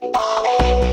Bye.